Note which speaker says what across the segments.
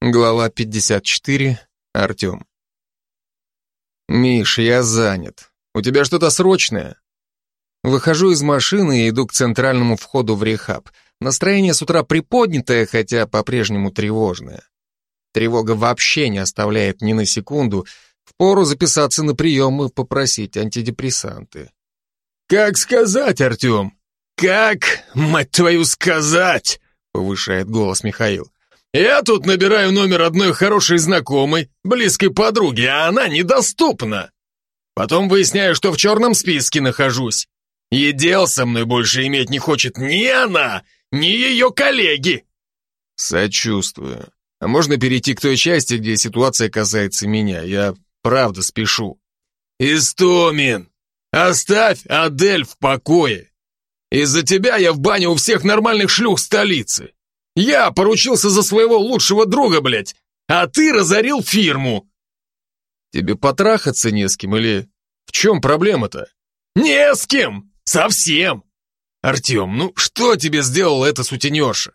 Speaker 1: Глава 54. Артем. «Миш, я занят. У тебя что-то срочное?» Выхожу из машины и иду к центральному входу в рехаб. Настроение с утра приподнятое, хотя по-прежнему тревожное. Тревога вообще не оставляет ни на секунду. Впору записаться на прием и попросить антидепрессанты.
Speaker 2: «Как сказать, Артем? Как, мать твою, сказать?» повышает голос Михаил. «Я тут набираю номер одной хорошей знакомой, близкой подруги, а она недоступна. Потом выясняю, что в черном списке нахожусь. И дел со мной больше иметь не хочет ни она, ни ее коллеги».
Speaker 1: «Сочувствую. А можно перейти к той части, где ситуация касается меня? Я правда спешу».
Speaker 2: «Истомин, оставь Адель в покое. Из-за тебя я в бане у всех нормальных шлюх столицы. Я поручился за своего лучшего друга, блядь, а ты разорил фирму.
Speaker 1: Тебе потрахаться не с кем или в чем проблема-то?
Speaker 2: Не с кем, совсем. Артем, ну что тебе сделала эта сутенерша?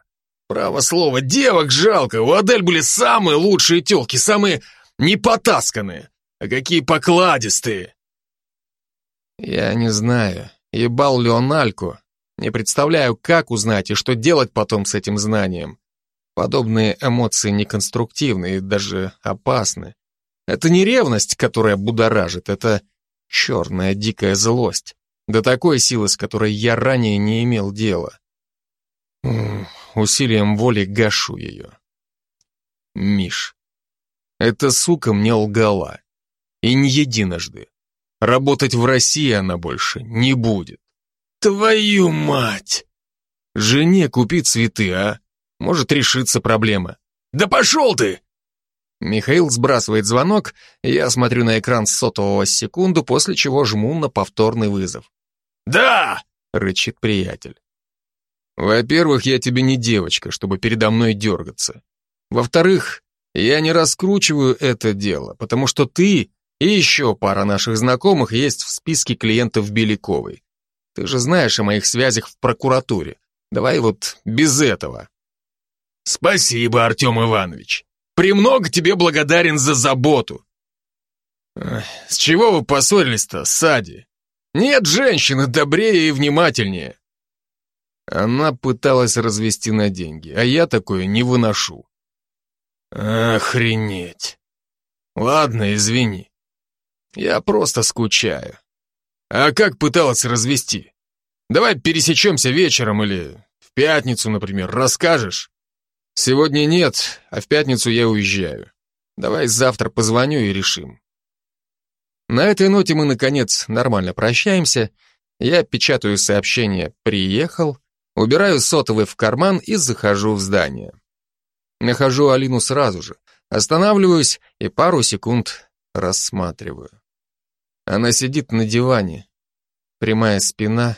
Speaker 2: Право слово, девок жалко, у Адель были самые лучшие телки, самые непотасканные. А какие покладистые.
Speaker 1: Я не знаю, ебал ли он Альку, не представляю, как узнать и что делать потом с этим знанием. Подобные эмоции неконструктивны и даже опасны. Это не ревность, которая будоражит, это черная дикая злость. До такой силы, с которой я ранее не имел дела. Усилием воли гашу ее. Миш. Эта сука мне лгала. И не единожды. Работать в России она больше не будет.
Speaker 2: Твою мать!
Speaker 1: Жене купи цветы, а? Может решиться проблема.
Speaker 2: Да пошел ты!
Speaker 1: Михаил сбрасывает звонок, я смотрю на экран сотового секунду, после чего жму на повторный вызов.
Speaker 2: «Да!»
Speaker 1: — рычит приятель. «Во-первых, я тебе не девочка, чтобы передо мной дергаться. Во-вторых, я не раскручиваю это дело, потому что ты и еще пара наших знакомых есть в списке клиентов Беляковой. Ты же знаешь о моих связях в прокуратуре. Давай вот без этого.
Speaker 2: Спасибо, Артем Иванович. Премного тебе благодарен за заботу.
Speaker 1: С чего вы поссорились-то, Сади? Нет женщины добрее и внимательнее. Она пыталась развести на деньги, а я такое не выношу.
Speaker 2: Охренеть. Ладно, извини. Я просто скучаю.
Speaker 1: А как пыталась развести? Давай пересечемся вечером или в пятницу, например, расскажешь? Сегодня нет, а в пятницу я уезжаю. Давай завтра позвоню и решим. На этой ноте мы, наконец, нормально прощаемся. Я печатаю сообщение «Приехал», убираю сотовый в карман и захожу в здание. Нахожу Алину сразу же, останавливаюсь и пару секунд рассматриваю. Она сидит на диване, прямая спина,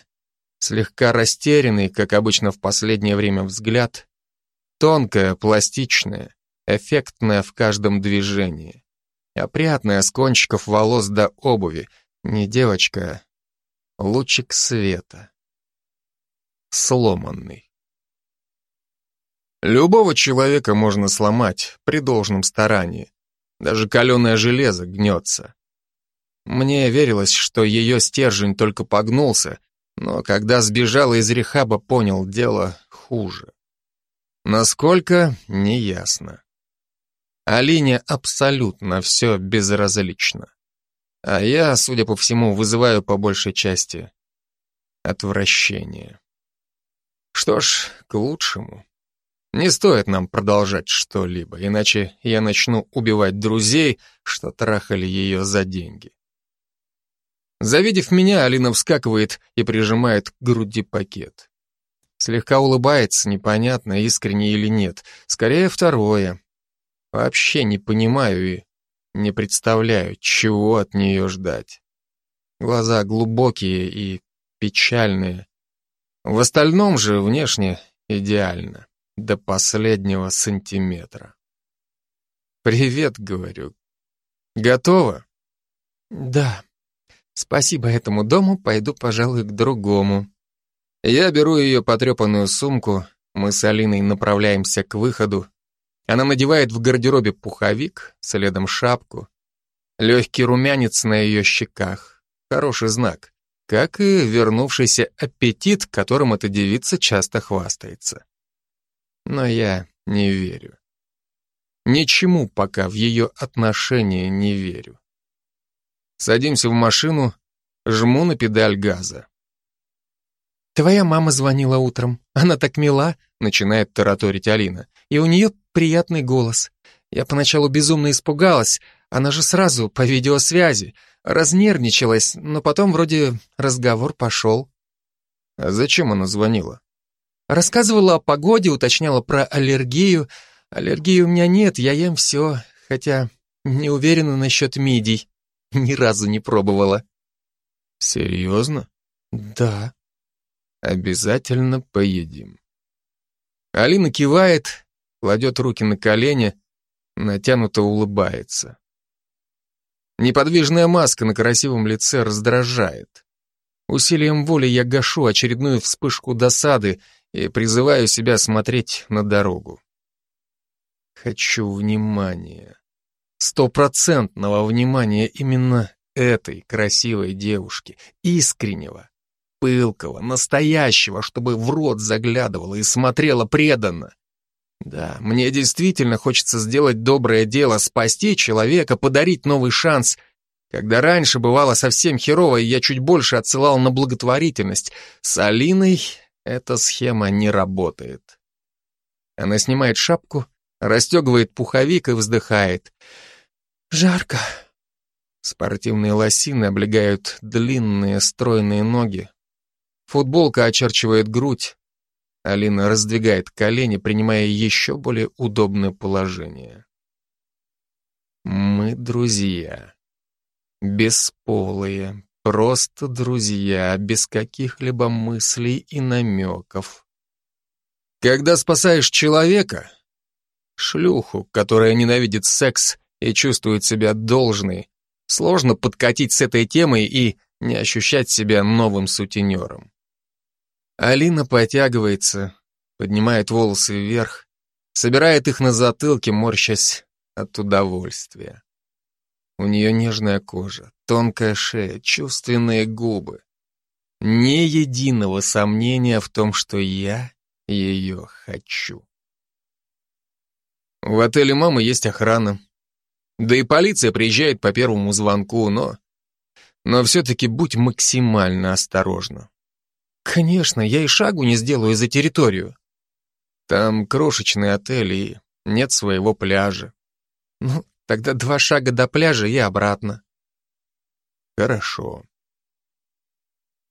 Speaker 1: слегка растерянный, как обычно в последнее время взгляд, тонкая, пластичная, эффектная в каждом движении, опрятная с кончиков волос до обуви, не девочка, лучик света, сломанный. Любого человека можно сломать при должном старании, даже каленое железо гнется. Мне верилось, что ее стержень только погнулся, но когда сбежала из рехаба, понял, дело хуже. Насколько, неясно. Алине абсолютно все безразлично. А я, судя по всему, вызываю по большей части отвращение. Что ж, к лучшему. Не стоит нам продолжать что-либо, иначе я начну убивать друзей, что трахали ее за деньги. Завидев меня, Алина вскакивает и прижимает к груди пакет. Слегка улыбается, непонятно, искренне или нет. Скорее, второе. Вообще не понимаю и не представляю, чего от нее ждать. Глаза глубокие и печальные. В остальном же внешне идеально, до последнего сантиметра. «Привет», — говорю. «Готово?»
Speaker 3: «Да», Спасибо этому дому, пойду, пожалуй, к другому.
Speaker 1: Я беру ее потрепанную сумку, мы с Алиной направляемся к выходу.
Speaker 3: Она надевает в гардеробе пуховик, следом шапку. Легкий румянец на ее щеках. Хороший знак. Как и вернувшийся аппетит, которым эта девица часто хвастается. Но я не верю. Ничему пока в ее отношении не верю. Садимся в машину, жму на педаль газа. «Твоя мама звонила утром. Она так мила», — начинает тараторить Алина. «И у нее приятный голос. Я поначалу безумно испугалась. Она же сразу по видеосвязи. Разнервничалась, но потом вроде разговор пошел».
Speaker 1: «А зачем она звонила?»
Speaker 3: Рассказывала о погоде, уточняла про аллергию. Аллергии у меня нет, я ем все, хотя не уверена насчет мидий. Ни разу не пробовала.
Speaker 1: Серьезно?
Speaker 3: Да.
Speaker 1: Обязательно поедим.
Speaker 3: Алина кивает, кладет руки на колени, натянуто улыбается. Неподвижная маска на красивом лице раздражает. Усилием воли я гашу очередную вспышку досады и призываю себя смотреть на дорогу. Хочу внимания. Стопроцентного внимания именно этой красивой девушки, искреннего, пылкого, настоящего, чтобы в рот заглядывала и смотрела преданно. Да, мне действительно хочется сделать доброе дело, спасти человека, подарить новый шанс. Когда раньше бывало совсем херово, я чуть больше отсылал на благотворительность, с Алиной эта схема не работает. Она снимает шапку, расстегивает пуховик и вздыхает. «Жарко». Спортивные лосины облегают длинные стройные ноги. Футболка очерчивает грудь. Алина раздвигает колени, принимая еще более удобное положение. Мы друзья. Бесполые, просто друзья, без каких-либо мыслей и намеков. Когда спасаешь человека, шлюху, которая ненавидит секс и чувствует себя должной, сложно подкатить с этой темой и не ощущать себя новым сутенером. Алина потягивается, поднимает волосы вверх, собирает их на затылке, морщась от удовольствия. У нее нежная кожа, тонкая шея, чувственные губы. Ни единого сомнения в том, что я ее хочу. В отеле мамы есть охрана. Да и полиция приезжает по первому звонку, но... Но все-таки будь максимально осторожна. Конечно, я и шагу не сделаю за территорию. Там крошечный отель и нет своего пляжа. Ну, тогда два шага до пляжа и обратно.
Speaker 1: Хорошо.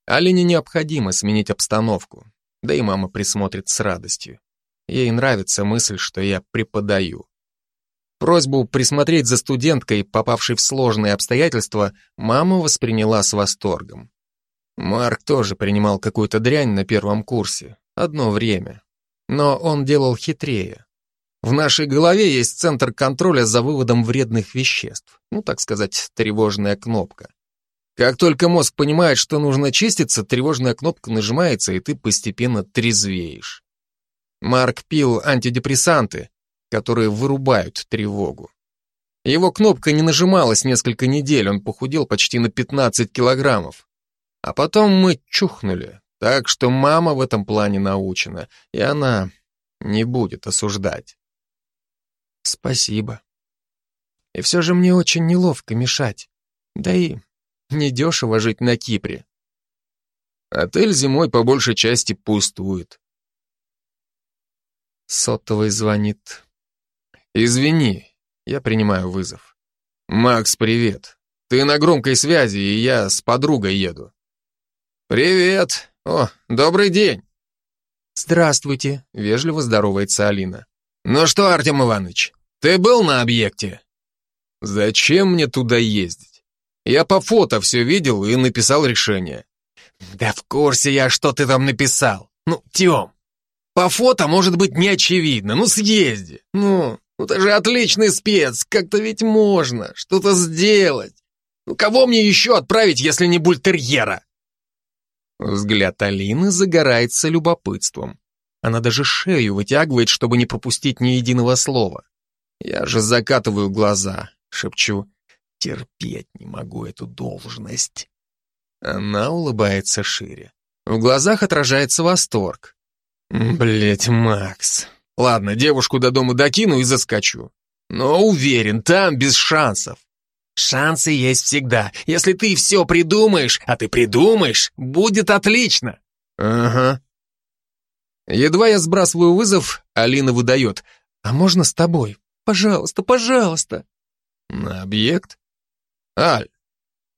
Speaker 3: Алине необходимо сменить обстановку, да и мама присмотрит с радостью. Ей нравится мысль, что я преподаю. Просьбу присмотреть за студенткой, попавшей в сложные обстоятельства, мама восприняла с восторгом. Марк тоже принимал какую-то дрянь на первом курсе, одно время. Но он делал хитрее. В нашей голове есть центр контроля за выводом вредных веществ, ну, так сказать, тревожная кнопка. Как только мозг понимает, что нужно чиститься, тревожная кнопка нажимается, и ты постепенно трезвеешь. Марк пил антидепрессанты, которые вырубают тревогу. Его кнопка не нажималась несколько недель, он похудел почти на 15 килограммов. А потом мы чухнули, так что мама в этом плане научена, и она не будет осуждать. Спасибо. И все же мне очень неловко мешать. Да и недешево жить на Кипре. Отель зимой по большей части пустует. Сотовый звонит. «Извини, я принимаю вызов». «Макс, привет. Ты на громкой связи, и я с подругой еду». «Привет. О, добрый день». «Здравствуйте», — вежливо здоровается Алина. «Ну что, Артем Иванович, ты был на объекте?» «Зачем мне туда ездить? Я по фото все видел и написал решение». «Да в курсе я, что ты там написал. Ну, Тем, по фото может быть не очевидно. Ну, съезди. Ну, ну ты же отличный спец, как-то ведь можно что-то сделать. Ну кого мне еще отправить, если не бультерьера? Взгляд Алины загорается любопытством. Она даже шею вытягивает, чтобы не пропустить ни единого слова. Я же закатываю глаза, шепчу, терпеть не могу эту должность. Она улыбается шире. В глазах отражается восторг. Блять, Макс. Ладно, девушку до дома докину и заскочу. Но уверен, там без шансов. Шансы есть всегда. Если ты все придумаешь, а ты придумаешь, будет отлично. Ага. Едва я сбрасываю вызов, Алина выдает. А можно с тобой? Пожалуйста, пожалуйста. На объект? Аль,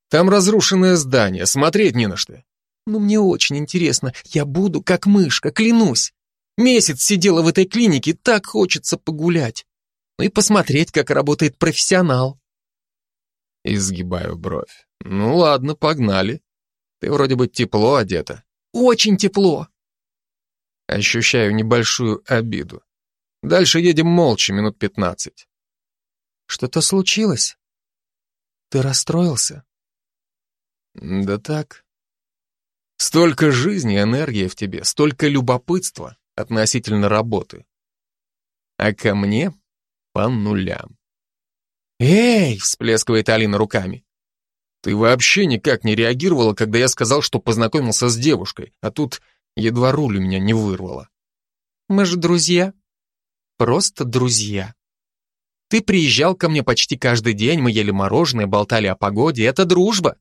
Speaker 3: там разрушенное здание, смотреть не на что. Ну, мне очень интересно. Я буду как мышка, клянусь. Месяц сидела в этой клинике, так хочется погулять. Ну и посмотреть, как работает профессионал. Изгибаю бровь. Ну ладно, погнали. Ты вроде бы тепло одета. Очень тепло. Ощущаю небольшую обиду. Дальше едем молча минут пятнадцать. Что-то случилось? Ты расстроился? Да так. Столько жизни, энергии в тебе, столько любопытства относительно работы. А ко мне по нулям. «Эй!» — всплескивает Алина руками. «Ты вообще никак не реагировала, когда я сказал, что познакомился с девушкой, а тут едва руль у меня не вырвало». «Мы же друзья. Просто друзья. Ты приезжал ко мне почти каждый день, мы ели мороженое, болтали о погоде, это дружба.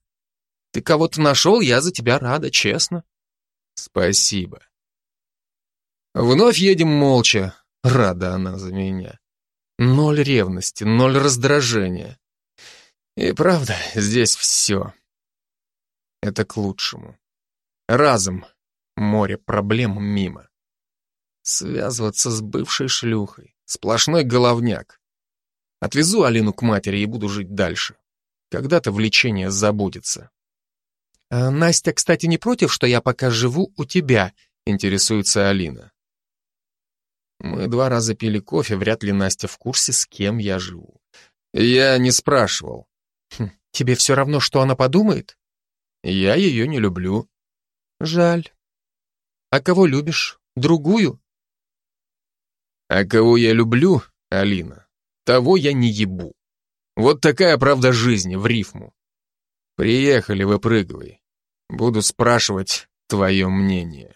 Speaker 3: Ты кого-то нашел, я за тебя рада, честно». «Спасибо». Вновь едем молча, рада она за меня. Ноль ревности, ноль раздражения. И правда, здесь все. Это к лучшему. Разом море проблем мимо. Связываться с бывшей шлюхой. Сплошной головняк. Отвезу Алину к матери и буду жить дальше. Когда-то влечение забудется. А Настя, кстати, не против, что я пока живу у тебя, интересуется Алина. Мы два раза пили кофе, вряд ли Настя в курсе, с кем я живу. Я не спрашивал. Хм, тебе все равно, что она подумает? Я ее не люблю. Жаль. А кого любишь? Другую? А кого я люблю, Алина, того я не ебу. Вот такая правда жизни, в рифму. Приехали, выпрыгивай. Буду спрашивать твое мнение.